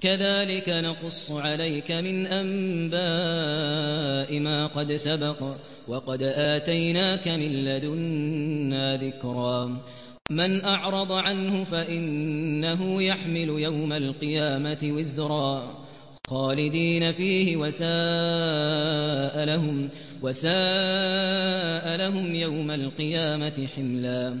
كذلك نقص عليك من أنباء ما قد سبق وقد آتيناك من لدنا ذكرا. من أعرض عنه فإنه يحمل يوم القيامة وزرا. خالدين فيه وساء لهم وساء لهم يوم القيامة حملا.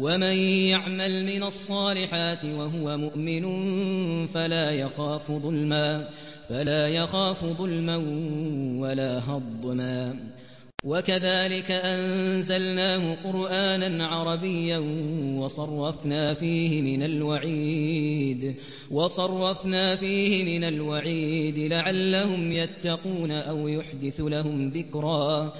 ومن يعمل من الصالحات وهو مؤمن فلا يخاف ظلما فلا يخاف ظلما ولا هضما. وكذلك أنزلناه قرآنا عربيا وصرفنا فيه من الوعيد وصرفنا فيه من الوعيد لعلهم يتقون أو يحدث لهم ذكرا.